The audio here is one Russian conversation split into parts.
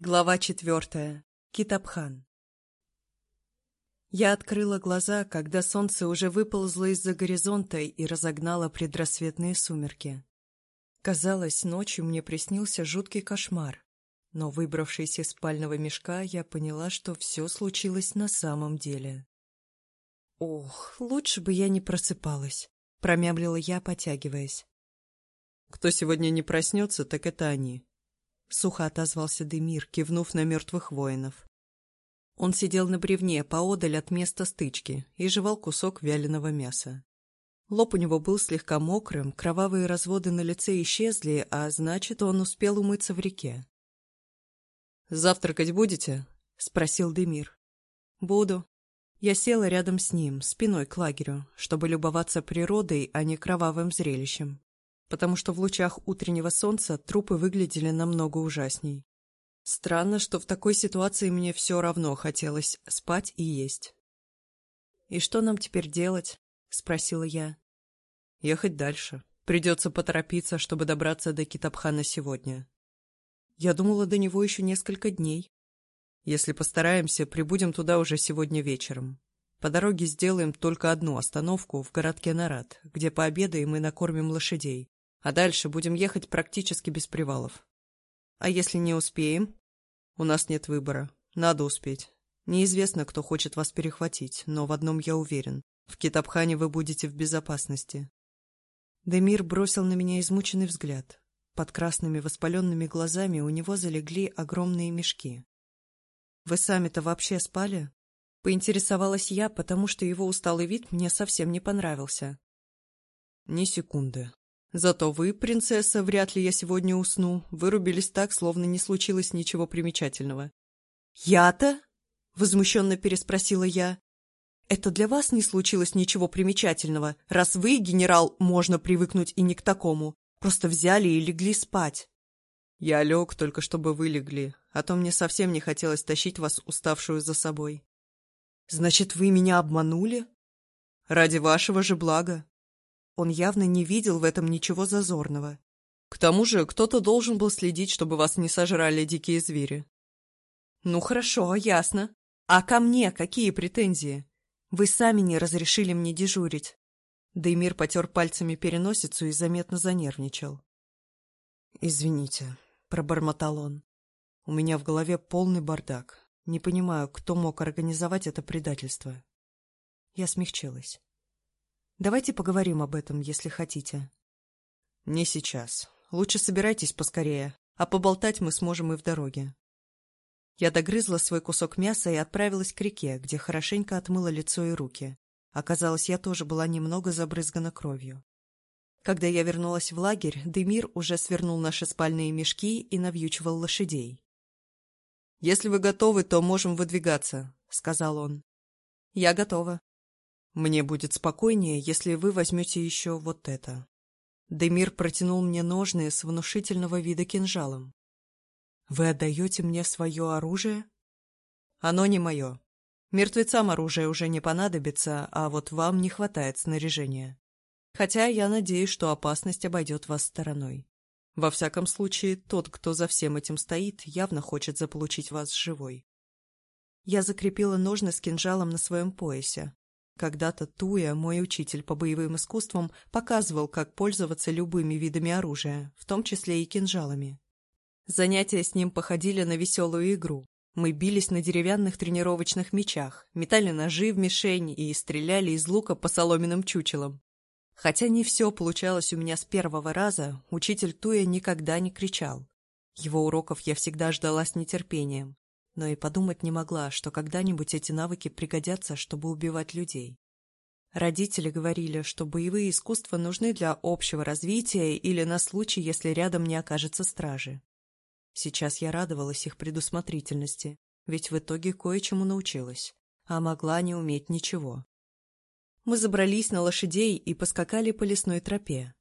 Глава четвертая. Китабхан. Я открыла глаза, когда солнце уже выползло из-за горизонта и разогнало предрассветные сумерки. Казалось, ночью мне приснился жуткий кошмар, но, выбравшись из спального мешка, я поняла, что все случилось на самом деле. «Ох, лучше бы я не просыпалась», — промямлила я, потягиваясь. «Кто сегодня не проснется, так это они», — сухо отозвался Демир, кивнув на мертвых воинов. Он сидел на бревне поодаль от места стычки и жевал кусок вяленого мяса. Лоб у него был слегка мокрым, кровавые разводы на лице исчезли, а значит, он успел умыться в реке. «Завтракать будете?» — спросил Демир. «Буду». Я села рядом с ним, спиной к лагерю, чтобы любоваться природой, а не кровавым зрелищем потому что в лучах утреннего солнца трупы выглядели намного ужасней. Странно, что в такой ситуации мне все равно хотелось спать и есть. «И что нам теперь делать?» — спросила я. «Ехать дальше. Придется поторопиться, чтобы добраться до Китабхана сегодня». Я думала до него еще несколько дней. Если постараемся, прибудем туда уже сегодня вечером. По дороге сделаем только одну остановку в городке Нарад, где пообедаем и накормим лошадей. А дальше будем ехать практически без привалов. А если не успеем? У нас нет выбора. Надо успеть. Неизвестно, кто хочет вас перехватить, но в одном я уверен. В Китабхане вы будете в безопасности. Демир бросил на меня измученный взгляд. Под красными воспаленными глазами у него залегли огромные мешки. «Вы сами-то вообще спали?» Поинтересовалась я, потому что его усталый вид мне совсем не понравился. «Ни секунды», Зато вы, принцесса, вряд ли я сегодня усну, вырубились так, словно не случилось ничего примечательного. «Я-то?» — возмущенно переспросила я. «Это для вас не случилось ничего примечательного, раз вы, генерал, можно привыкнуть и не к такому. Просто взяли и легли спать». «Я лег только, чтобы вы легли, а то мне совсем не хотелось тащить вас, уставшую за собой». «Значит, вы меня обманули?» «Ради вашего же блага. Он явно не видел в этом ничего зазорного. К тому же кто-то должен был следить, чтобы вас не сожрали дикие звери. Ну хорошо, ясно. А ко мне какие претензии? Вы сами не разрешили мне дежурить. Деймир потер пальцами переносицу и заметно занервничал. «Извините», — пробормотал он. «У меня в голове полный бардак. Не понимаю, кто мог организовать это предательство». Я смягчилась. Давайте поговорим об этом, если хотите. Не сейчас. Лучше собирайтесь поскорее, а поболтать мы сможем и в дороге. Я догрызла свой кусок мяса и отправилась к реке, где хорошенько отмыла лицо и руки. Оказалось, я тоже была немного забрызгана кровью. Когда я вернулась в лагерь, Демир уже свернул наши спальные мешки и навьючивал лошадей. «Если вы готовы, то можем выдвигаться», — сказал он. «Я готова», мне будет спокойнее, если вы возьмете еще вот это. Демир протянул мне ножные с внушительного вида кинжалом. Вы отдаете мне свое оружие? Оно не мое. Мертвецам оружие уже не понадобится, а вот вам не хватает снаряжения. Хотя я надеюсь, что опасность обойдет вас стороной. Во всяком случае, тот, кто за всем этим стоит, явно хочет заполучить вас живой. Я закрепила ножны с кинжалом на своем поясе, когда-то Туя, мой учитель по боевым искусствам, показывал, как пользоваться любыми видами оружия, в том числе и кинжалами. Занятия с ним походили на веселую игру. Мы бились на деревянных тренировочных мечах, метали ножи в мишень и стреляли из лука по соломенным чучелам. Хотя не все получалось у меня с первого раза, учитель Туя никогда не кричал. Его уроков я всегда ждала с нетерпением но и подумать не могла, что когда-нибудь эти навыки пригодятся, чтобы убивать людей. Родители говорили, что боевые искусства нужны для общего развития или на случай, если рядом не окажется стражи. Сейчас я радовалась их предусмотрительности, ведь в итоге кое-чему научилась, а могла не уметь ничего. Мы забрались на лошадей и поскакали по лесной тропе,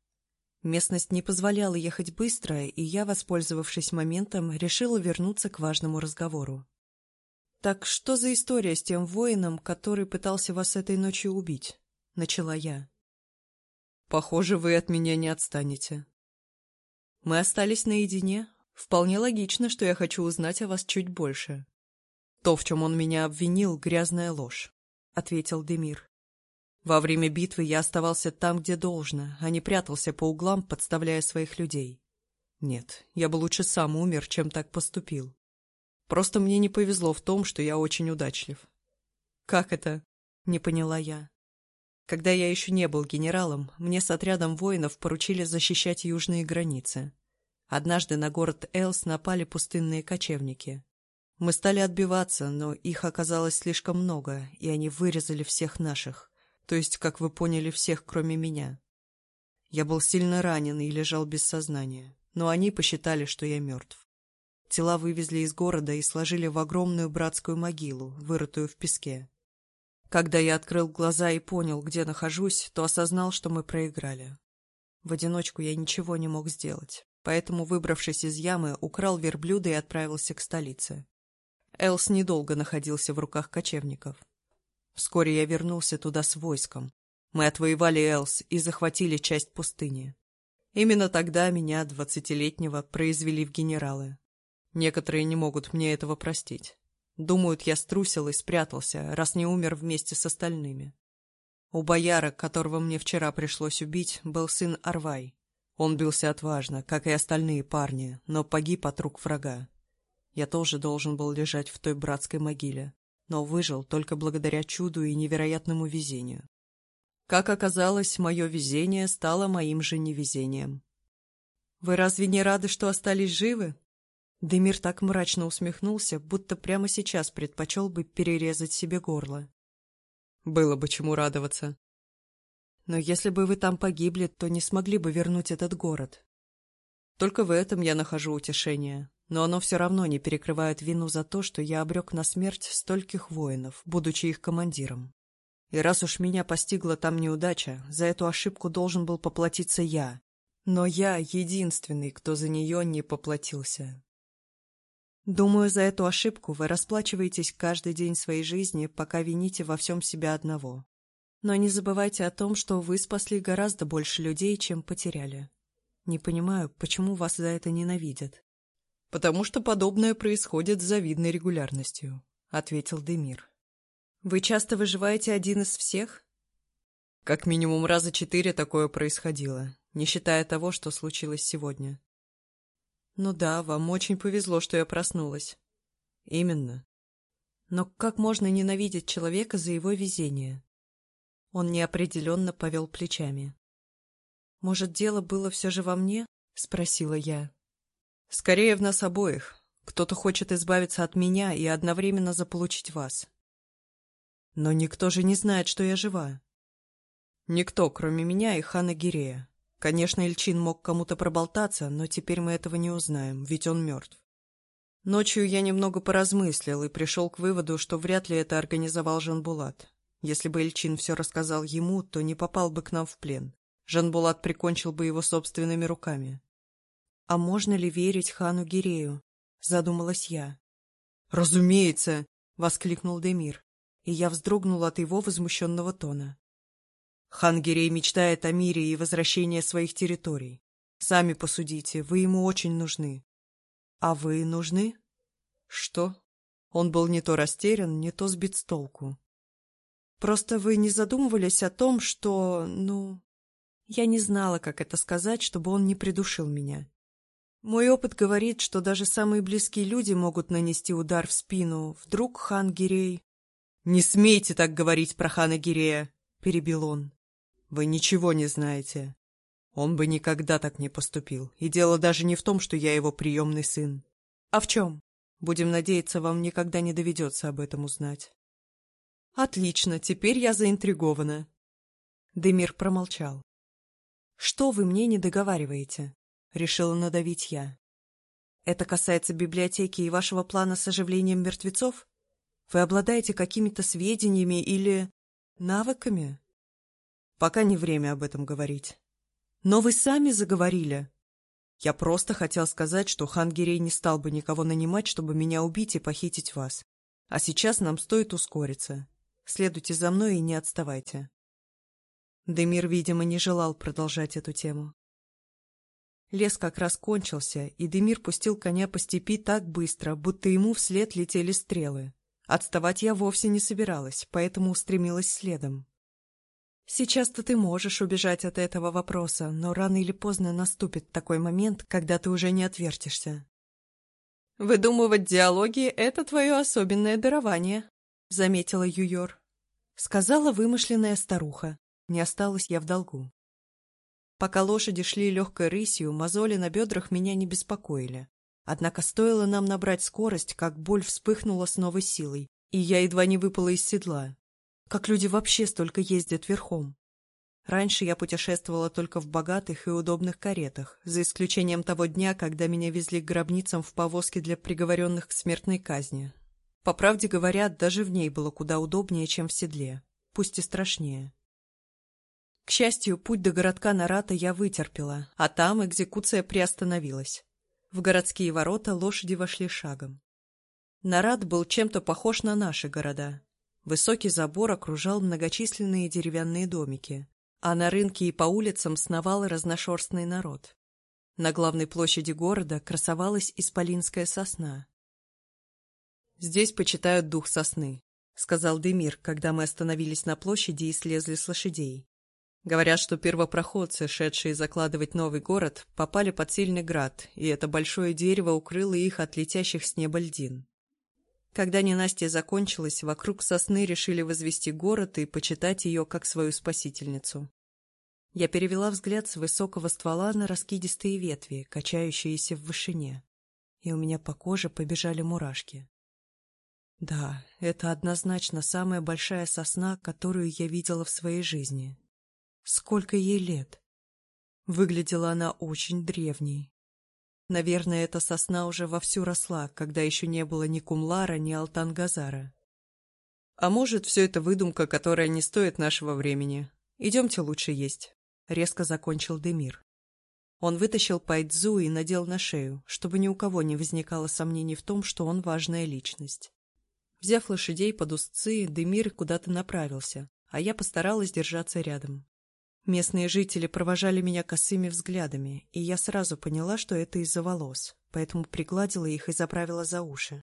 Местность не позволяла ехать быстро, и я, воспользовавшись моментом, решила вернуться к важному разговору. «Так что за история с тем воином, который пытался вас этой ночью убить?» — начала я. «Похоже, вы от меня не отстанете». Мы остались наедине. Вполне логично, что я хочу узнать о вас чуть больше. То, в чем он меня обвинил, — грязная ложь, — ответил Демир. Во время битвы я оставался там, где должно, а не прятался по углам, подставляя своих людей. Нет, я бы лучше сам умер, чем так поступил. Просто мне не повезло в том, что я очень удачлив. «Как это?» — не поняла я. Когда я еще не был генералом, мне с отрядом воинов поручили защищать южные границы. Однажды на город Элс напали пустынные кочевники. Мы стали отбиваться, но их оказалось слишком много, и они вырезали всех наших. То есть, как вы поняли, всех, кроме меня. Я был сильно ранен и лежал без сознания, но они посчитали, что я мертв. Тела вывезли из города и сложили в огромную братскую могилу, вырытую в песке. Когда я открыл глаза и понял, где нахожусь, то осознал, что мы проиграли. В одиночку я ничего не мог сделать, поэтому, выбравшись из ямы, украл верблюда и отправился к столице. Элс недолго находился в руках кочевников. Вскоре я вернулся туда с войском. Мы отвоевали Элс и захватили часть пустыни. Именно тогда меня, двадцатилетнего, произвели в генералы. Некоторые не могут мне этого простить. Думают, я струсил и спрятался, раз не умер вместе с остальными. У бояра, которого мне вчера пришлось убить, был сын Арвай. Он бился отважно, как и остальные парни, но погиб от рук врага. Я тоже должен был лежать в той братской могиле но выжил только благодаря чуду и невероятному везению. Как оказалось, мое везение стало моим же невезением. «Вы разве не рады, что остались живы?» Демир так мрачно усмехнулся, будто прямо сейчас предпочел бы перерезать себе горло. «Было бы чему радоваться», но если бы вы там погибли, то не смогли бы вернуть этот город. Только в этом я нахожу утешение но оно все равно не перекрывает вину за то, что я обрек на смерть стольких воинов, будучи их командиром. И раз уж меня постигла там неудача, за эту ошибку должен был поплатиться я. Но я единственный, кто за нее не поплатился. Думаю, за эту ошибку вы расплачиваетесь каждый день своей жизни, пока вините во всем себя одного. Но не забывайте о том, что вы спасли гораздо больше людей, чем потеряли. Не понимаю, почему вас за это ненавидят. «Потому что подобное происходит с завидной регулярностью», — ответил Демир. «Вы часто выживаете один из всех?» «Как минимум раза четыре такое происходило, не считая того, что случилось сегодня». «Ну да, вам очень повезло, что я проснулась». «Именно». «Но как можно ненавидеть человека за его везение?» Он неопределенно повел плечами. «Может, дело было все же во мне?» — спросила я. Скорее в нас обоих. Кто-то хочет избавиться от меня и одновременно заполучить вас. Но никто же не знает, что я жива. Никто, кроме меня и хана Гирея. Конечно, Ильчин мог кому-то проболтаться, но теперь мы этого не узнаем, ведь он мертв. Ночью я немного поразмыслил и пришел к выводу, что вряд ли это организовал Жанбулат. Если бы Ильчин все рассказал ему, то не попал бы к нам в плен. Жанбулат прикончил бы его собственными руками. «А можно ли верить хану Гирею?» — задумалась я. «Разумеется!» — воскликнул Демир, и я вздрогнул от его возмущенного тона. «Хан Гирей мечтает о мире и возвращении своих территорий. Сами посудите, вы ему очень нужны». «А вы нужны?» «Что?» Он был не то растерян, не то сбит с толку. «Просто вы не задумывались о том, что, ну...» Я не знала, как это сказать, чтобы он не придушил меня. Мой опыт говорит, что даже самые близкие люди могут нанести удар в спину. Вдруг хан Гирей... — Не смейте так говорить про хана Гирея, — перебил он. — Вы ничего не знаете. Он бы никогда так не поступил. И дело даже не в том, что я его приемный сын. А в чем? Будем надеяться, вам никогда не доведется об этом узнать. — Отлично, теперь я заинтригована. Демир промолчал. — Что вы мне не договариваете? — решила надавить я. «Это касается библиотеки и вашего плана с оживлением мертвецов? Вы обладаете какими-то сведениями или... навыками?» «Пока не время об этом говорить». «Но вы сами заговорили!» «Я просто хотел сказать, что хан Гирей не стал бы никого нанимать, чтобы меня убить и похитить вас. А сейчас нам стоит ускориться. Следуйте за мной и не отставайте». Демир, видимо, не желал продолжать эту тему. Лес как раз кончился, и Демир пустил коня по степи так быстро, будто ему вслед летели стрелы. Отставать я вовсе не собиралась, поэтому устремилась следом. Сейчас-то ты можешь убежать от этого вопроса, но рано или поздно наступит такой момент, когда ты уже не отвертишься. «Выдумывать диалоги — это твое особенное дарование», — заметила Юйор. Сказала вымышленная старуха. Не осталась я в долгу. Пока лошади шли легкой рысью, мозоли на бедрах меня не беспокоили. Однако стоило нам набрать скорость, как боль вспыхнула с новой силой, и я едва не выпала из седла. Как люди вообще столько ездят верхом? Раньше я путешествовала только в богатых и удобных каретах, за исключением того дня, когда меня везли к гробницам в повозке для приговоренных к смертной казни. По правде говоря, даже в ней было куда удобнее, чем в седле, пусть и страшнее. К счастью, путь до городка Нарата я вытерпела, а там экзекуция приостановилась. В городские ворота лошади вошли шагом. Нарат был чем-то похож на наши города. Высокий забор окружал многочисленные деревянные домики, а на рынке и по улицам сновал разношерстный народ. На главной площади города красовалась исполинская сосна. «Здесь почитают дух сосны», — сказал Демир, когда мы остановились на площади и слезли с лошадей. Говорят, что первопроходцы, шедшие закладывать новый город, попали под сильный град, и это большое дерево укрыло их от летящих с неба льдин. Когда ненастье закончилось, вокруг сосны решили возвести город и почитать ее как свою спасительницу. Я перевела взгляд с высокого ствола на раскидистые ветви, качающиеся в вышине, и у меня по коже побежали мурашки. Да, это однозначно самая большая сосна, которую я видела в своей жизни. Сколько ей лет? Выглядела она очень древней. Наверное, эта сосна уже вовсю росла, когда еще не было ни Кумлара, ни Алтангазара. А может, все это выдумка, которая не стоит нашего времени. Идемте лучше есть. Резко закончил Демир. Он вытащил пайдзу и надел на шею, чтобы ни у кого не возникало сомнений в том, что он важная личность. Взяв лошадей под узцы, Демир куда-то направился, а я постаралась держаться рядом. Местные жители провожали меня косыми взглядами, и я сразу поняла, что это из-за волос, поэтому пригладила их и заправила за уши.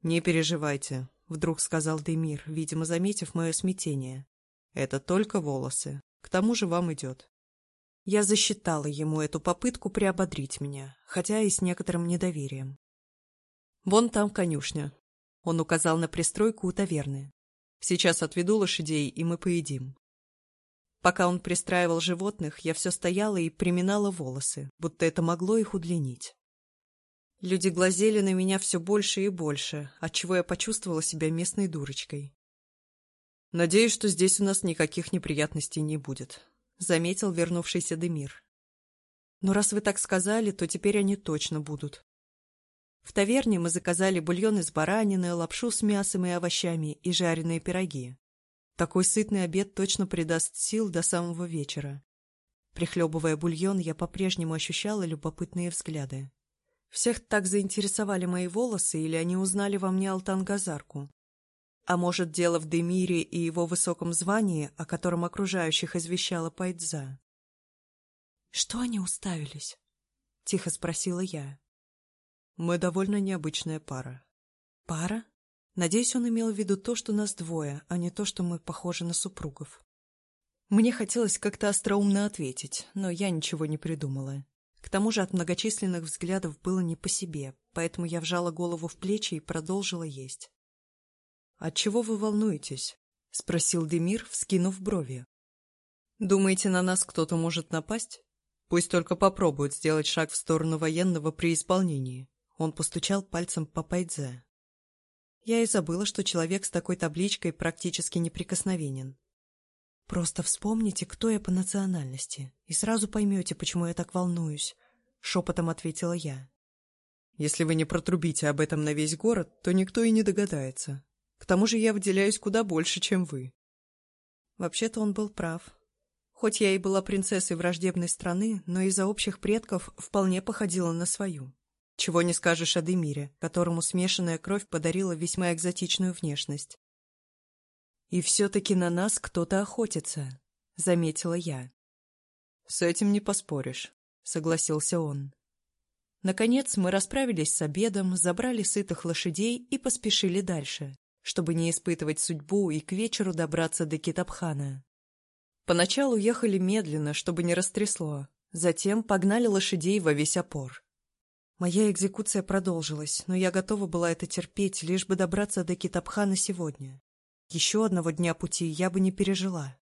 «Не переживайте», — вдруг сказал Демир, видимо, заметив мое смятение. «Это только волосы. К тому же вам идет». Я засчитала ему эту попытку приободрить меня, хотя и с некоторым недоверием. «Вон там конюшня», — он указал на пристройку у таверны. «Сейчас отведу лошадей, и мы поедим». Пока он пристраивал животных, я все стояла и приминала волосы, будто это могло их удлинить. Люди глазели на меня все больше и больше, отчего я почувствовала себя местной дурочкой. «Надеюсь, что здесь у нас никаких неприятностей не будет», — заметил вернувшийся Демир. «Но раз вы так сказали, то теперь они точно будут». В таверне мы заказали бульон из баранины, лапшу с мясом и овощами и жареные пироги. Такой сытный обед точно придаст сил до самого вечера. Прихлебывая бульон, я по-прежнему ощущала любопытные взгляды. Всех так заинтересовали мои волосы, или они узнали во мне Алтангазарку? А может, дело в Демире и его высоком звании, о котором окружающих извещала Пайдза? «Что они уставились?» — тихо спросила я. «Мы довольно необычная пара». «Пара?» Надеюсь, он имел в виду то, что нас двое, а не то, что мы похожи на супругов. Мне хотелось как-то остроумно ответить, но я ничего не придумала. К тому же от многочисленных взглядов было не по себе, поэтому я вжала голову в плечи и продолжила есть. «Отчего вы волнуетесь?» — спросил Демир, вскинув брови. «Думаете, на нас кто-то может напасть? Пусть только попробует сделать шаг в сторону военного при исполнении». Он постучал пальцем по Пайдзе. Я и забыла, что человек с такой табличкой практически неприкосновенен. Просто вспомните, кто я по национальности, и сразу поймете, почему я так волнуюсь, — шепотом ответила я. Если вы не протрубите об этом на весь город, то никто и не догадается. К тому же я выделяюсь куда больше, чем вы. Вообще-то он был прав. Хоть я и была принцессой враждебной страны, но из-за общих предков вполне походила на свою. Чего не скажешь о Демире, которому смешанная кровь подарила весьма экзотичную внешность. «И все-таки на нас кто-то охотится», — заметила я. «С этим не поспоришь», — согласился он. Наконец мы расправились с обедом, забрали сытых лошадей и поспешили дальше, чтобы не испытывать судьбу и к вечеру добраться до Китабхана. Поначалу ехали медленно, чтобы не растрясло, затем погнали лошадей во весь опор. Моя экзекуция продолжилась, но я готова была это терпеть, лишь бы добраться до Китабхана сегодня. Еще одного дня пути я бы не пережила.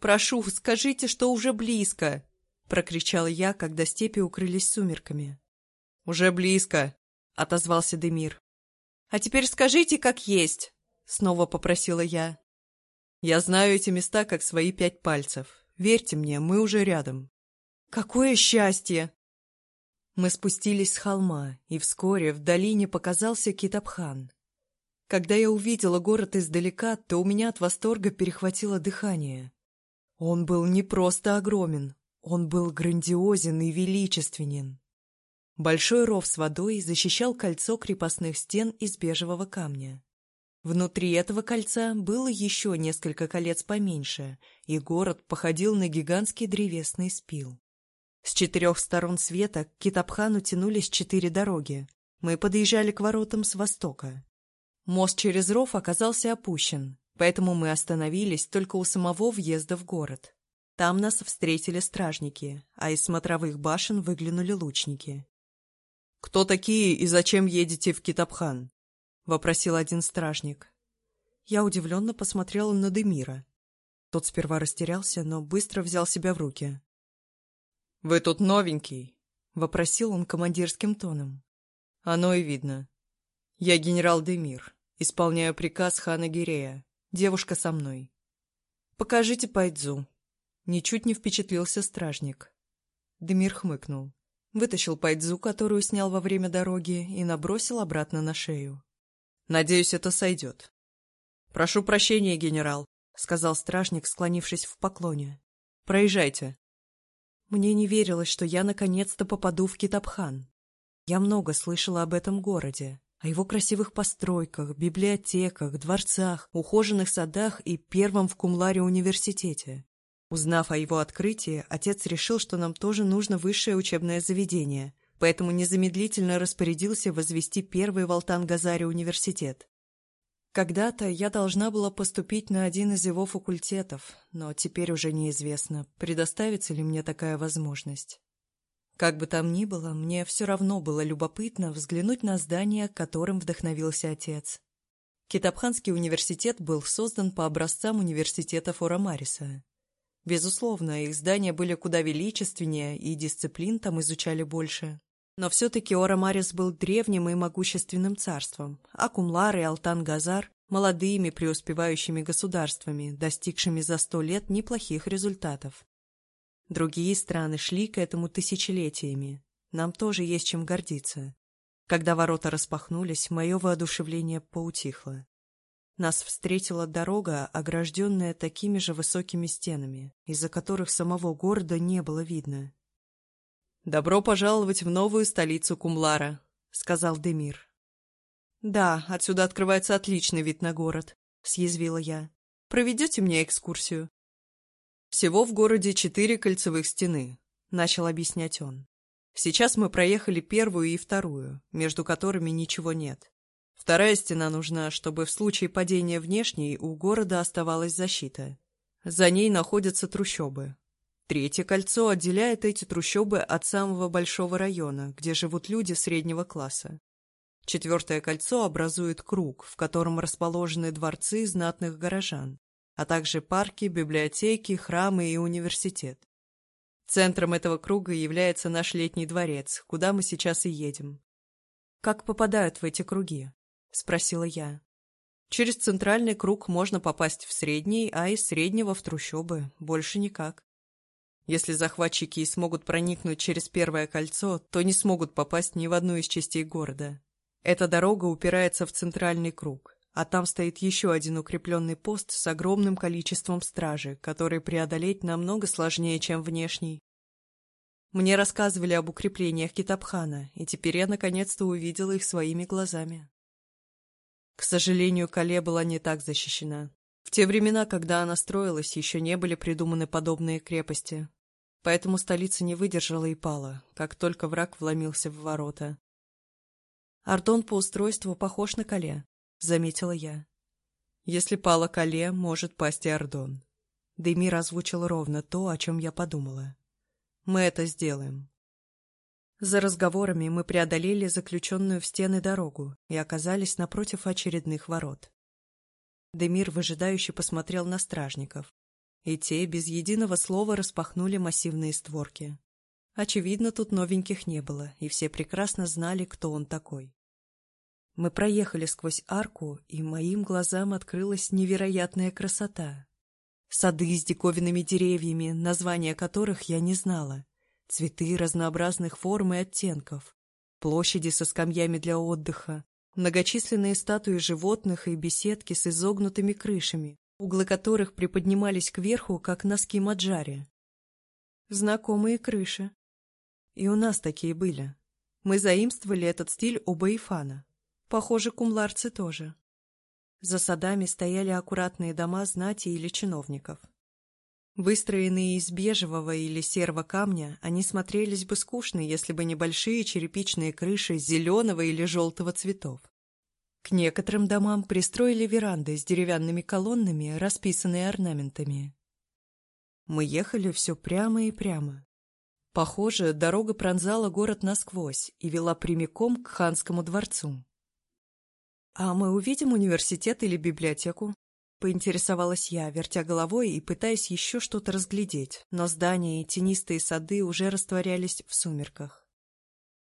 «Прошу, скажите, что уже близко!» — прокричала я, когда степи укрылись сумерками. «Уже близко», — отозвался Демир. «А теперь скажите, как есть», — снова попросила я. «Я знаю эти места, как свои пять пальцев. Верьте мне, мы уже рядом». «Какое счастье!» Мы спустились с холма, и вскоре в долине показался Китабхан. Когда я увидела город издалека, то у меня от восторга перехватило дыхание. Он был не просто огромен, он был грандиозен и величественен. Большой ров с водой защищал кольцо крепостных стен из бежевого камня. Внутри этого кольца было еще несколько колец поменьше, и город походил на гигантский древесный спил. С четырех сторон света к Китабхану тянулись четыре дороги. Мы подъезжали к воротам с востока. Мост через ров оказался опущен, поэтому мы остановились только у самого въезда в город. Там нас встретили стражники, а из смотровых башен выглянули лучники. «Кто такие и зачем едете в Китабхан?» — вопросил один стражник. Я удивленно посмотрела на Демира. Тот сперва растерялся, но быстро взял себя в руки. «Вы тут новенький?» — вопросил он командирским тоном. «Оно и видно. Я генерал Демир, исполняю приказ хана Гирея. Девушка со мной». «Покажите Пайдзу». Ничуть не впечатлился стражник. Демир хмыкнул вытащил пайдзу, которую снял во время дороги, и набросил обратно на шею. «Надеюсь, это сойдет». «Прошу прощения, генерал», — сказал стражник, склонившись в поклоне. «Проезжайте». Мне не верилось, что я наконец-то попаду в Китабхан. Я много слышала об этом городе, о его красивых постройках, библиотеках, дворцах, ухоженных садах и первом в Кумларе университете. Узнав о его открытии, отец решил, что нам тоже нужно высшее учебное заведение, поэтому незамедлительно распорядился возвести первый в Алтан-Газаре университет. Когда-то я должна была поступить на один из его факультетов, но теперь уже неизвестно, предоставится ли мне такая возможность. Как бы там ни было, мне все равно было любопытно взглянуть на здание, которым вдохновился отец. Китабханский университет был создан по образцам университета Фора Мариса. Безусловно, их здания были куда величественнее, и дисциплин там изучали больше. Но все-таки Орамарис был древним и могущественным царством, а Кумлар и Алтан-Газар – молодыми преуспевающими государствами, достигшими за сто лет неплохих результатов. Другие страны шли к этому тысячелетиями. Нам тоже есть чем гордиться. Когда ворота распахнулись, мое воодушевление поутихло. Нас встретила дорога, огражденная такими же высокими стенами, из-за которых самого города не было видно. «Добро пожаловать в новую столицу Кумлара», — сказал Демир. «Да, отсюда открывается отличный вид на город», — съязвила я. «Проведете мне экскурсию?» «Всего в городе четыре кольцевых стены», — начал объяснять он. «Сейчас мы проехали первую и вторую, между которыми ничего нет. Вторая стена нужна, чтобы в случае падения внешней у города оставалась защита. За ней находятся трущобы. Третье кольцо отделяет эти трущобы от самого большого района, где живут люди среднего класса. Четвертое кольцо образует круг, в котором расположены дворцы знатных горожан, а также парки, библиотеки, храмы и университет. Центром этого круга является наш летний дворец, куда мы сейчас и едем. Как попадают в эти круги? — спросила я. «Через центральный круг можно попасть в средний, а из среднего в трущобы. Больше никак. Если захватчики и смогут проникнуть через первое кольцо, то не смогут попасть ни в одну из частей города. Эта дорога упирается в центральный круг, а там стоит еще один укрепленный пост с огромным количеством стражи, который преодолеть намного сложнее, чем внешний. Мне рассказывали об укреплениях Китабхана, и теперь я наконец-то увидела их своими глазами. К сожалению, Кале была не так защищена. В те времена, когда она строилась, еще не были придуманы подобные крепости. Поэтому столица не выдержала и пала, как только враг вломился в ворота. «Ардон по устройству похож на Кале», — заметила я. «Если пала Кале, может пасть и Ардон». Демир озвучил ровно то, о чем я подумала. «Мы это сделаем». За разговорами мы преодолели заключенную в стены дорогу и оказались напротив очередных ворот. Демир выжидающе посмотрел на стражников, и те без единого слова распахнули массивные створки. Очевидно, тут новеньких не было, и все прекрасно знали, кто он такой. Мы проехали сквозь арку, и моим глазам открылась невероятная красота. Сады с диковинными деревьями, названия которых я не знала, цветы разнообразных форм и оттенков, площади со скамьями для отдыха, многочисленные статуи животных и беседки с изогнутыми крышами, углы которых приподнимались кверху, как носки маджари. Знакомые крыши. И у нас такие были. Мы заимствовали этот стиль у Баифана. Похоже, кумларцы тоже. За садами стояли аккуратные дома знати или чиновников. Выстроенные из бежевого или серого камня, они смотрелись бы скучно, если бы небольшие черепичные крыши зеленого или желтого цветов. К некоторым домам пристроили веранды с деревянными колоннами, расписанные орнаментами. Мы ехали все прямо и прямо. Похоже, дорога пронзала город насквозь и вела прямиком к ханскому дворцу. «А мы увидим университет или библиотеку?» — поинтересовалась я, вертя головой и пытаясь еще что-то разглядеть, но здания и тенистые сады уже растворялись в сумерках.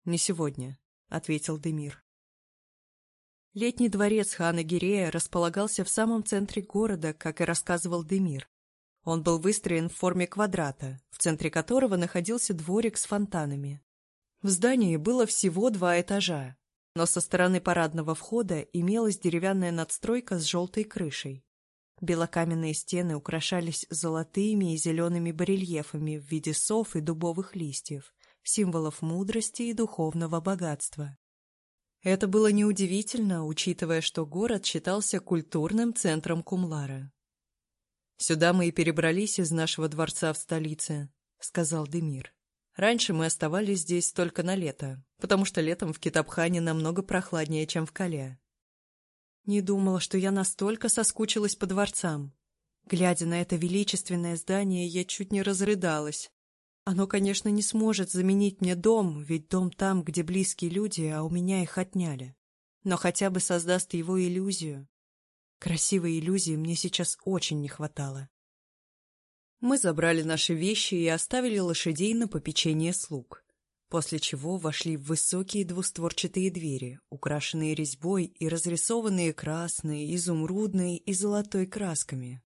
«Не сегодня», — ответил Демир. Летний дворец хана Гирея располагался в самом центре города, как и рассказывал Демир. Он был выстроен в форме квадрата, в центре которого находился дворик с фонтанами. В здании было всего два этажа, но со стороны парадного входа имелась деревянная надстройка с желтой крышей. Белокаменные стены украшались золотыми и зелеными барельефами в виде сов и дубовых листьев, символов мудрости и духовного богатства. Это было неудивительно, учитывая, что город считался культурным центром Кумлара. «Сюда мы и перебрались из нашего дворца в столице», — сказал Демир. «Раньше мы оставались здесь только на лето, потому что летом в Китабхане намного прохладнее, чем в Кале». Не думала, что я настолько соскучилась по дворцам. Глядя на это величественное здание, я чуть не разрыдалась. Оно, конечно, не сможет заменить мне дом, ведь дом там, где близкие люди, а у меня их отняли. Но хотя бы создаст его иллюзию. Красивой иллюзии мне сейчас очень не хватало. Мы забрали наши вещи и оставили лошадей на попечение слуг, после чего вошли в высокие двустворчатые двери, украшенные резьбой и разрисованные красной, изумрудной и золотой красками,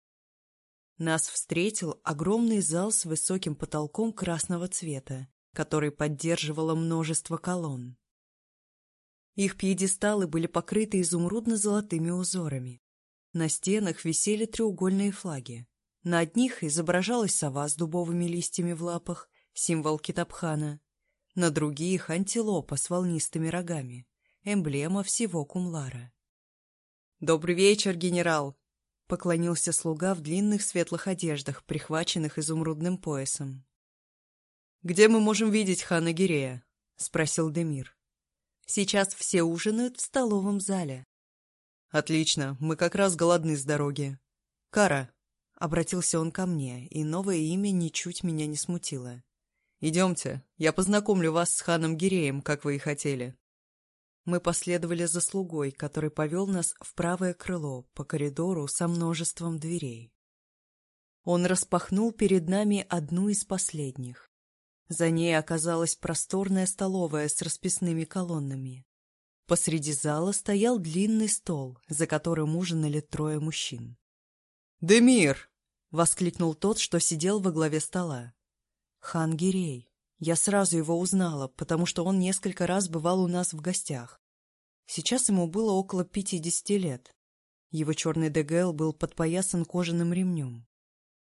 нас встретил огромный зал с высоким потолком красного цвета, который поддерживало множество колонн. Их пьедесталы были покрыты изумрудно-золотыми узорами. На стенах висели треугольные флаги. На одних изображалась сова с дубовыми листьями в лапах, символ Китабхана. На других — антилопа с волнистыми рогами, эмблема всего Кумлара. «Добрый вечер, генерал!» Поклонился слуга в длинных светлых одеждах, прихваченных изумрудным поясом. «Где мы можем видеть хана Гирея?» — спросил Демир. «Сейчас все ужинают в столовом зале». «Отлично, мы как раз голодны с дороги. Кара!» — обратился он ко мне, и новое имя ничуть меня не смутило. «Идемте, я познакомлю вас с ханом Гиреем, как вы и хотели». Мы последовали за слугой, который повел нас в правое крыло по коридору со множеством дверей. Он распахнул перед нами одну из последних. За ней оказалась просторная столовая с расписными колоннами. Посреди зала стоял длинный стол, за которым ужинали трое мужчин. «Демир!» — воскликнул тот, что сидел во главе стола. «Хан Гирей». Я сразу его узнала, потому что он несколько раз бывал у нас в гостях. Сейчас ему было около пятидесяти лет. Его черный дегел был подпоясан кожаным ремнем.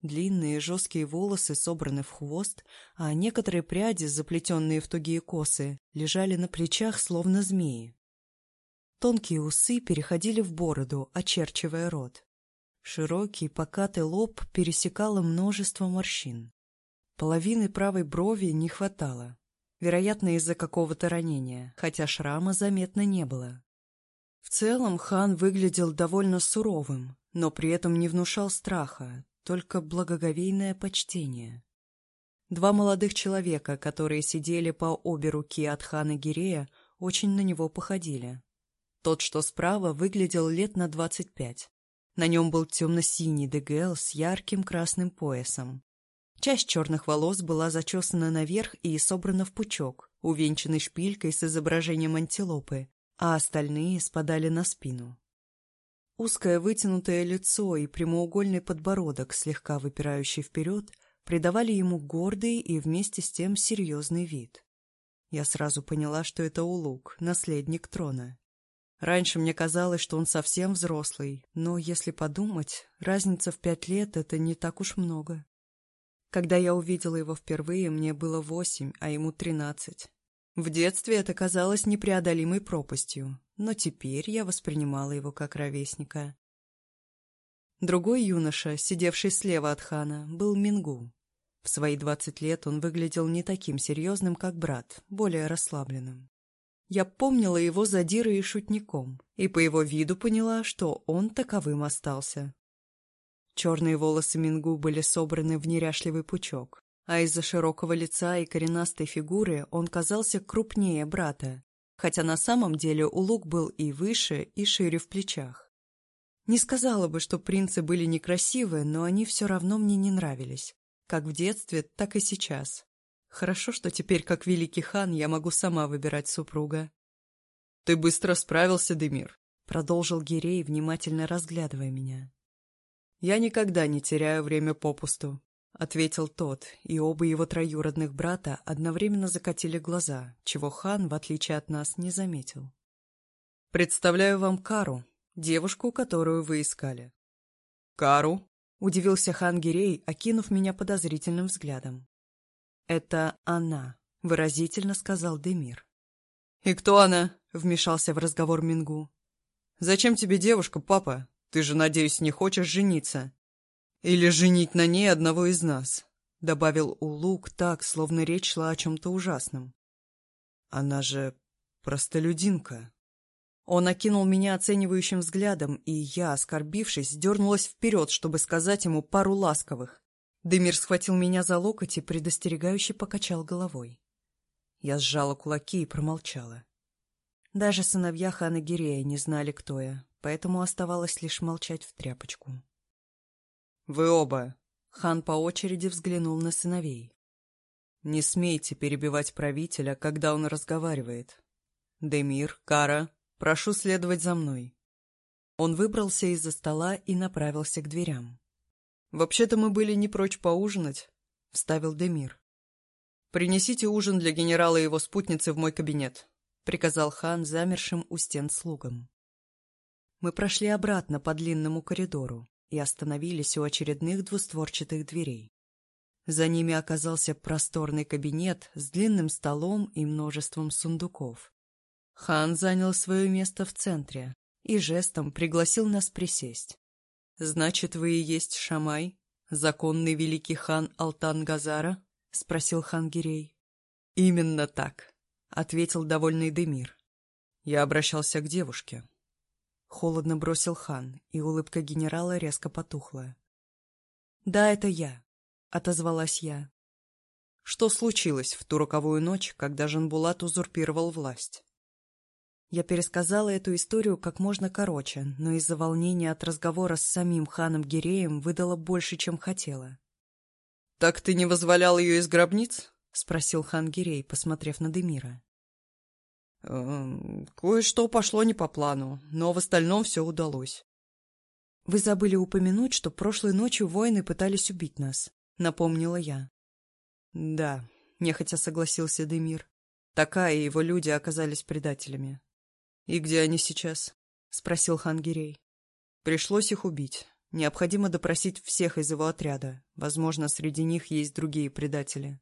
Длинные жесткие волосы собраны в хвост, а некоторые пряди, заплетенные в тугие косы, лежали на плечах, словно змеи. Тонкие усы переходили в бороду, очерчивая рот. Широкий покатый лоб пересекало множество морщин. Половины правой брови не хватало. Вероятно, из-за какого-то ранения, хотя шрама заметно не было. В целом хан выглядел довольно суровым, но при этом не внушал страха, только благоговейное почтение. Два молодых человека, которые сидели по обе руки от хана Гирея, очень на него походили. Тот, что справа, выглядел лет на двадцать пять. На нем был темно-синий дегел с ярким красным поясом. Часть черных волос была зачесана наверх и собрана в пучок, увенчанный шпилькой с изображением антилопы, а остальные спадали на спину. Узкое вытянутое лицо и прямоугольный подбородок, слегка выпирающий вперед, придавали ему гордый и вместе с тем серьезный вид. Я сразу поняла, что это Улук, наследник трона. Раньше мне казалось, что он совсем взрослый, но, если подумать, разница в пять лет — это не так уж много. Когда я увидела его впервые, мне было восемь, а ему тринадцать. В детстве это казалось непреодолимой пропастью, но теперь я воспринимала его как ровесника. Другой юноша, сидевший слева от хана, был Мингу. В свои двадцать лет он выглядел не таким серьезным, как брат, более расслабленным. Я помнила его задирой и шутником, и по его виду поняла, что он таковым остался. Черные волосы Мингу были собраны в неряшливый пучок, а из-за широкого лица и коренастой фигуры он казался крупнее брата, хотя на самом деле Улук был и выше, и шире в плечах. Не сказала бы, что принцы были некрасивы, но они все равно мне не нравились, как в детстве, так и сейчас. Хорошо, что теперь, как великий хан, я могу сама выбирать супруга. — Ты быстро справился, Демир, — продолжил Гирей, внимательно разглядывая меня. — Я никогда не теряю время попусту, — ответил тот, и оба его троюродных брата одновременно закатили глаза, чего хан, в отличие от нас, не заметил. — Представляю вам Кару, девушку, которую вы искали. — Кару? — удивился хан Гирей, окинув меня подозрительным взглядом. «Это она», — выразительно сказал Демир. «И кто она?» — вмешался в разговор Мингу. «Зачем тебе девушка, папа? Ты же, надеюсь, не хочешь жениться?» «Или женить на ней одного из нас», — добавил Улук так, словно речь шла о чем-то ужасном. «Она же простолюдинка». Он окинул меня оценивающим взглядом, и я, оскорбившись, дернулась вперед, чтобы сказать ему пару ласковых. Демир схватил меня за локоть и предостерегающе покачал головой. Я сжала кулаки и промолчала. Даже сыновья хана Гирея не знали, кто я, поэтому оставалось лишь молчать в тряпочку. «Вы оба!» — хан по очереди взглянул на сыновей. «Не смейте перебивать правителя, когда он разговаривает. Демир, Кара, прошу следовать за мной». Он выбрался из-за стола и направился к дверям. «Вообще-то мы были не прочь поужинать», — вставил Демир. «Принесите ужин для генерала и его спутницы в мой кабинет», — приказал хан замершим у стен слугам. Мы прошли обратно по длинному коридору и остановились у очередных двустворчатых дверей. За ними оказался просторный кабинет с длинным столом и множеством сундуков. Хан занял свое место в центре и жестом пригласил нас присесть. «Значит, вы и есть Шамай, законный великий хан Алтан Газара?» — спросил хан Гирей. «Именно так», — ответил довольный Демир. Я обращался к девушке. Холодно бросил хан, и улыбка генерала резко потухла. «Да, это я», — отозвалась я. Что случилось в ту роковую ночь, когда Жанбулат узурпировал власть? Я пересказала эту историю как можно короче, но из-за волнения от разговора с самим ханом Гиреем выдала больше, чем хотела. «Так ты не возволял ее из гробниц?» — спросил хан Гирей, посмотрев на Демира. «Эм, «Кое-что пошло не по плану, но в остальном все удалось». «Вы забыли упомянуть, что прошлой ночью воины пытались убить нас», — напомнила я. «Да», — нехотя согласился Демир. «Такая и его люди оказались предателями. «И где они сейчас?» — спросил Хангирей. «Пришлось их убить. Необходимо допросить всех из его отряда. Возможно, среди них есть другие предатели».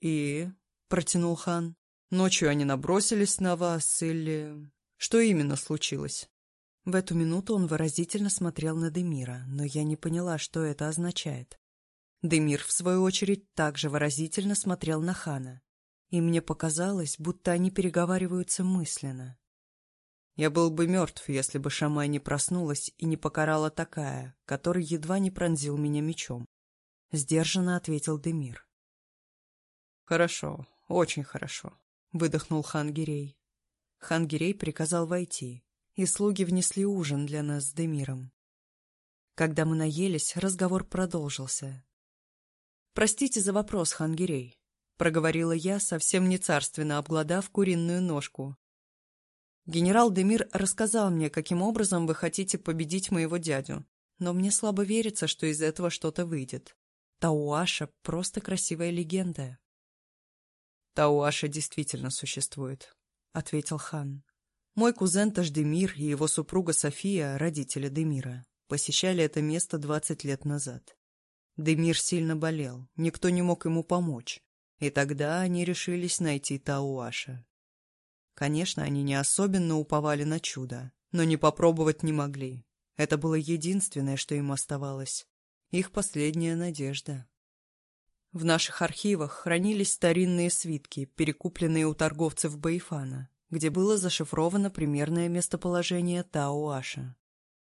«И?» — протянул хан. «Ночью они набросились на вас или...» «Что именно случилось?» В эту минуту он выразительно смотрел на Демира, но я не поняла, что это означает. Демир, в свою очередь, также выразительно смотрел на хана, и мне показалось, будто они переговариваются мысленно. Я был бы мертв, если бы Шамай не проснулась и не покарала такая, который едва не пронзил меня мечом. Сдержанно ответил Демир. «Хорошо, очень хорошо», — выдохнул хан Гирей. Приказал войти, и слуги внесли ужин для нас с Демиром. Когда мы наелись, разговор продолжился. «Простите за вопрос, хан Гирей», — проговорила я, совсем не царственно обглодав куриную ножку. «Генерал Демир рассказал мне, каким образом вы хотите победить моего дядю, но мне слабо верится, что из этого что-то выйдет. Тауаша — просто красивая легенда». «Тауаша действительно существует», — ответил хан. «Мой кузен Таждемир и его супруга София, родители Демира, посещали это место двадцать лет назад. Демир сильно болел, никто не мог ему помочь, и тогда они решились найти Тауаша. Конечно, они не особенно уповали на чудо, но не попробовать не могли. Это было единственное, что им оставалось. Их последняя надежда. В наших архивах хранились старинные свитки, перекупленные у торговцев Баифана, где было зашифровано примерное местоположение Тауаша.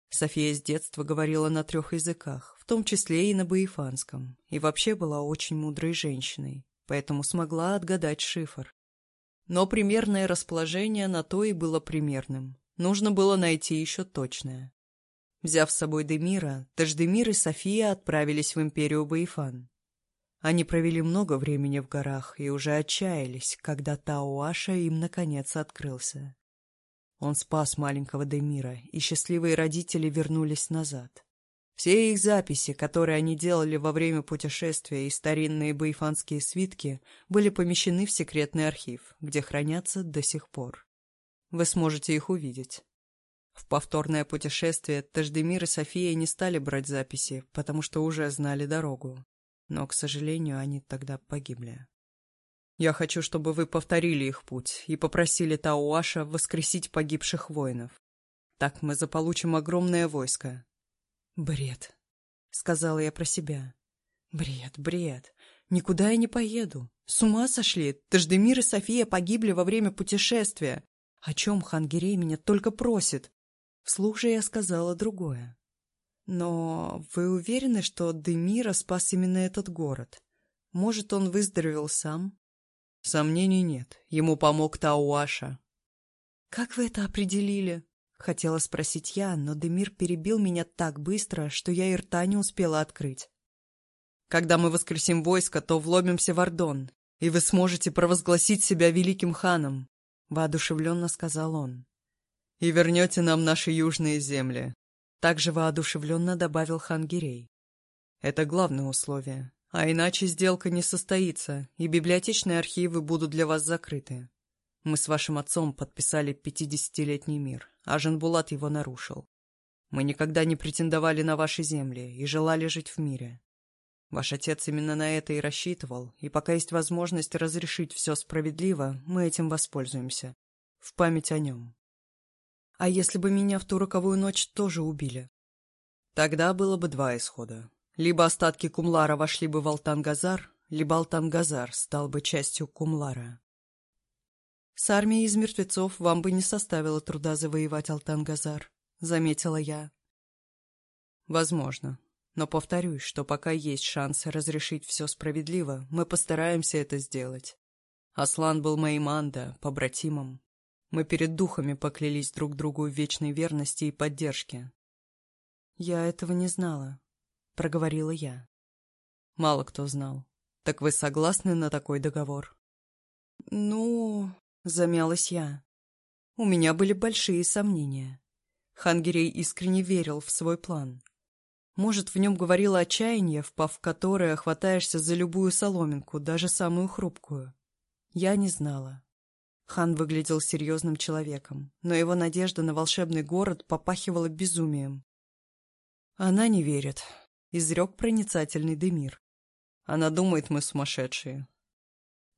София с детства говорила на трех языках, в том числе и на баифанском, и вообще была очень мудрой женщиной, поэтому смогла отгадать шифр. Но примерное расположение на то и было примерным. Нужно было найти еще точное. Взяв с собой Демира, Таждемир и София отправились в империю Баифан. Они провели много времени в горах и уже отчаялись, когда Тауаша им наконец открылся. Он спас маленького Демира, и счастливые родители вернулись назад. Все их записи, которые они делали во время путешествия, и старинные байфанские свитки были помещены в секретный архив, где хранятся до сих пор. Вы сможете их увидеть. В повторное путешествие Таждемир и София не стали брать записи, потому что уже знали дорогу но, к сожалению, они тогда погибли. Я хочу, чтобы вы повторили их путь и попросили Тауаша воскресить погибших воинов. Так мы заполучим огромное войско. Бред, — сказала я про себя. Бред, бред. Никуда я не поеду. С ума сошли. Таждемир и София погибли во время путешествия. О чем Хангерей меня только просит? Вслух же я сказала другое. Но вы уверены, что Демира спас именно этот город? Может, он выздоровел сам? Сомнений нет. Ему помог Тауаша. Как вы это определили? Хотела спросить я, но Демир перебил меня так быстро, что я и рта не успела открыть. Когда мы воскресим войско, то вломимся в Ордон, и вы сможете провозгласить себя великим ханом, — воодушевленно сказал он. И вернете нам наши южные земли. Также воодушевленно добавил хан Гирей. Это главное условие. А иначе сделка не состоится, и библиотечные архивы будут для вас закрыты. Мы с вашим отцом подписали пятидесятилетний мир, а Жанбулат его нарушил. Мы никогда не претендовали на ваши земли и желали жить в мире. Ваш отец именно на это и рассчитывал, и пока есть возможность разрешить все справедливо, мы этим воспользуемся. В память о нем. А если бы меня в ту роковую ночь тоже убили? Тогда было бы два исхода. Либо остатки Кумлара вошли бы в Алтангазар, либо Алтангазар стал бы частью Кумлара. С армией из мертвецов вам бы не составило труда завоевать Алтангазар, заметила я. Возможно. Но повторюсь, что пока есть шанс разрешить все справедливо, мы постараемся это сделать. Аслан был моим анда, побратимом, мы перед духами поклялись друг другу в вечной верности и поддержке. «Я этого не знала», — проговорила я. «Мало кто знал. Так вы согласны на такой договор?» «Ну...» — замялась я. У меня были большие сомнения. Хангерей искренне верил в свой план. Может, в нем говорило отчаяние, впав в которое хватаешься за любую соломинку, даже самую хрупкую. Я не знала. Хан выглядел серьезным человеком, но его надежда на волшебный город попахивала безумием. «Она не верит», — изрек проницательный Демир. «Она думает, мы сумасшедшие.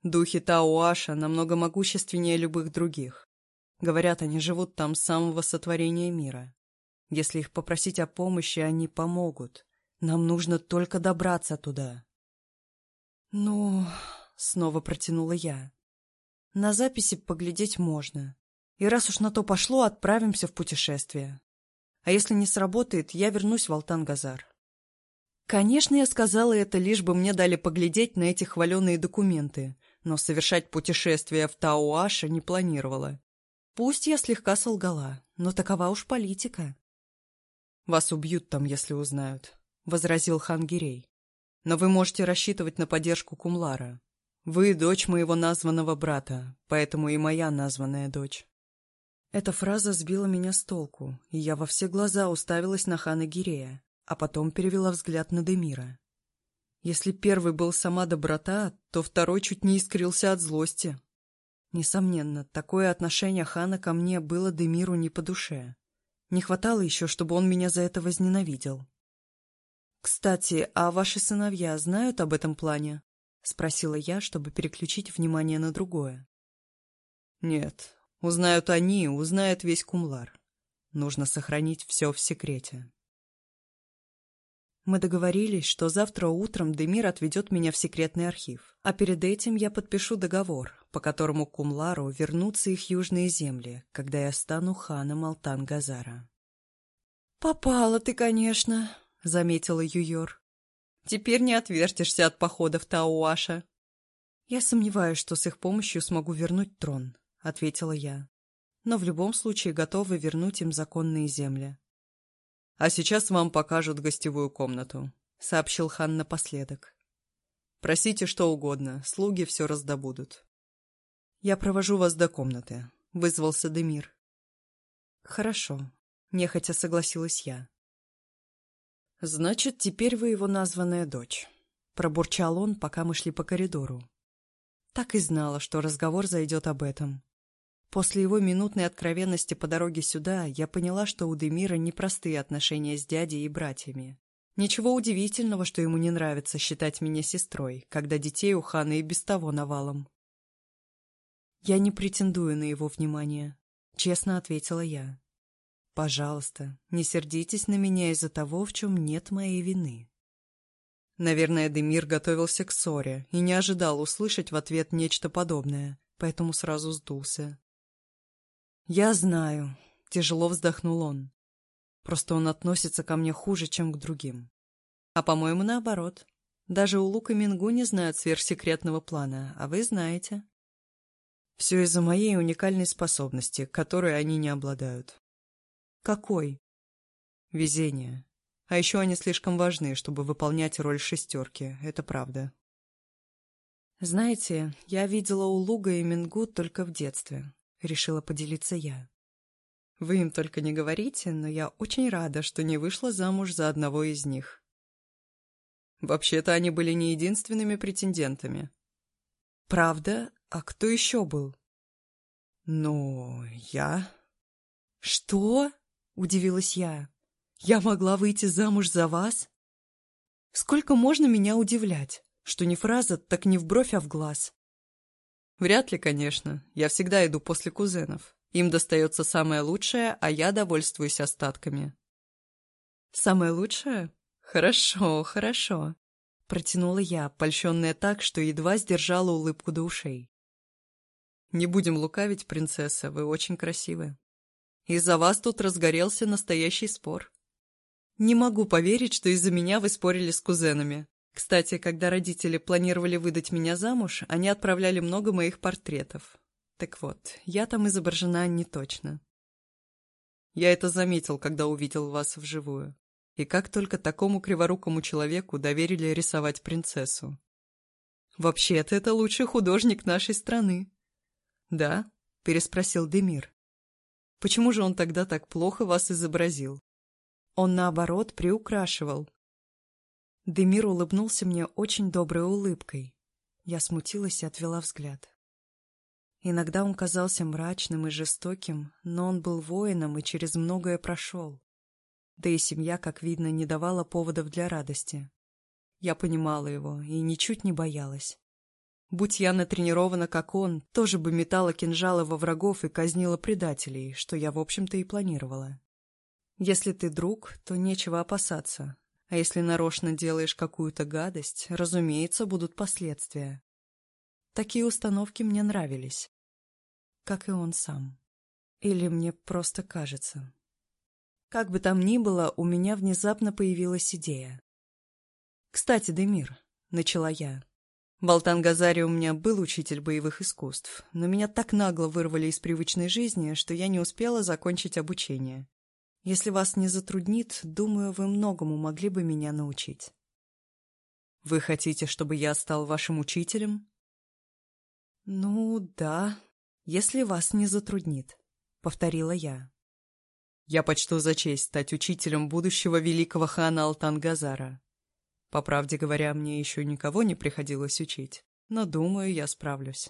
Духи Тауаша намного могущественнее любых других. Говорят, они живут там с самого сотворения мира. Если их попросить о помощи, они помогут. Нам нужно только добраться туда. Ну, снова протянула я. На записи поглядеть можно. И раз уж на то пошло, отправимся в путешествие. А если не сработает, я вернусь в Алтан-Газар. Конечно, я сказала это, лишь бы мне дали поглядеть на эти хваленые документы, но совершать путешествие в Тауаша не планировала. Пусть я слегка солгала, но такова уж политика. «Вас убьют там, если узнают», — возразил хан Гирей. «Но вы можете рассчитывать на поддержку Кумлара. Вы дочь моего названного брата, поэтому и моя названная дочь». Эта фраза сбила меня с толку, и я во все глаза уставилась на хана Гирея, а потом перевела взгляд на Демира. Если первый был сама доброта, то второй чуть не искрился от злости. Несомненно, такое отношение хана ко мне было Демиру не по душе. Не хватало еще, чтобы он меня за это возненавидел. «Кстати, а ваши сыновья знают об этом плане?» — спросила я, чтобы переключить внимание на другое. «Нет, Узнают они, узнает весь Кумлар. Нужно сохранить все в секрете. Мы договорились, что завтра утром Демир отведет меня в секретный архив, а перед этим я подпишу договор, по которому Кумлару вернутся их южные земли, когда я стану ханом Алтан-Газара. «Попала ты, конечно», — заметила Юйор. «Теперь не отвертишься от похода в Тауаша». Я сомневаюсь, что с их помощью смогу вернуть трон, — ответила я. «Но в любом случае готовы вернуть им законные земли». «А сейчас вам покажут гостевую комнату», — сообщил хан напоследок. «Просите что угодно, слуги все раздобудут». «Я провожу вас до комнаты», — вызвался Демир. «Хорошо», — нехотя согласилась я. «Значит, теперь вы его названная дочь», — пробурчал он, пока мы шли по коридору. Так и знала, что разговор зайдет об этом. После его минутной откровенности по дороге сюда я поняла, что у Демира непростые отношения с дядей и братьями. Ничего удивительного, что ему не нравится считать меня сестрой, когда детей у хана и без того навалом. «Я не претендую на его внимание», — честно ответила я. «Пожалуйста, не сердитесь на меня из-за того, в чем нет моей вины». Наверное, Демир готовился к ссоре и не ожидал услышать в ответ нечто подобное, поэтому сразу сдулся. «Я знаю», — тяжело вздохнул он. «Просто он относится ко мне хуже, чем к другим. А, по-моему, наоборот. Даже у Лука Мингу не знают сверхсекретного плана, а вы знаете». «Все из-за моей уникальной способности, которой они не обладают». «Какой?» «Везение. А еще они слишком важны, чтобы выполнять роль шестерки, это правда». Знаете, я видела у Луга и Мингу только в детстве. — решила поделиться я. «Вы им только не говорите, но я очень рада, что не вышла замуж за одного из них». Вообще-то они были не единственными претендентами. «Правда? А кто еще был?» «Ну, я...» «Что?» — удивилась я. «Я могла выйти замуж за вас?» «Сколько можно меня удивлять, что не фраза, так не в бровь, а в глаз?» Вряд ли, конечно. Я всегда иду после кузенов. Им достается самое лучшее, а я довольствуюсь остатками. Самое лучшее? Хорошо, хорошо. Протянула я, польщенная так, что едва сдержала улыбку до ушей. Не будем лукавить, принцесса, вы очень красивы. Из-за вас тут разгорелся настоящий спор. Не могу поверить, что из-за меня вы спорили с кузенами. Кстати, когда родители планировали выдать меня замуж, они отправляли много моих портретов. Так вот, я там изображена не точно. Я это заметил, когда увидел вас вживую. И как только такому криворукому человеку доверили рисовать принцессу. Вообще-то это лучший художник нашей страны. Да? Переспросил Демир. Почему же он тогда так плохо вас изобразил? Он, наоборот, приукрашивал, Демир улыбнулся мне очень доброй улыбкой. Я смутилась и отвела взгляд. Иногда он казался мрачным и жестоким, но он был воином и через многое прошел. Да и семья, как видно, не давала поводов для радости. Я понимала его и ничуть не боялась. Будь я натренирована, как он, тоже бы метала кинжалы во врагов и казнила предателей, что я, в общем-то, и планировала. Если ты друг, то нечего опасаться, А если нарочно делаешь какую-то гадость, разумеется, будут последствия. Такие установки мне нравились. Как и он сам. Или мне просто кажется. Как бы там ни было, у меня внезапно появилась идея. «Кстати, Демир», — начала я. В Алтангазаре у меня был учитель боевых искусств, но меня так нагло вырвали из привычной жизни, что я не успела закончить обучение. Если вас не затруднит, думаю, вы многому могли бы меня научить. Вы хотите, чтобы я стал вашим учителем? Ну, да, если вас не затруднит, — повторила я. Я почту за честь стать учителем будущего великого хана Алтангазара. По правде говоря, мне еще никого не приходилось учить, но думаю, я справлюсь.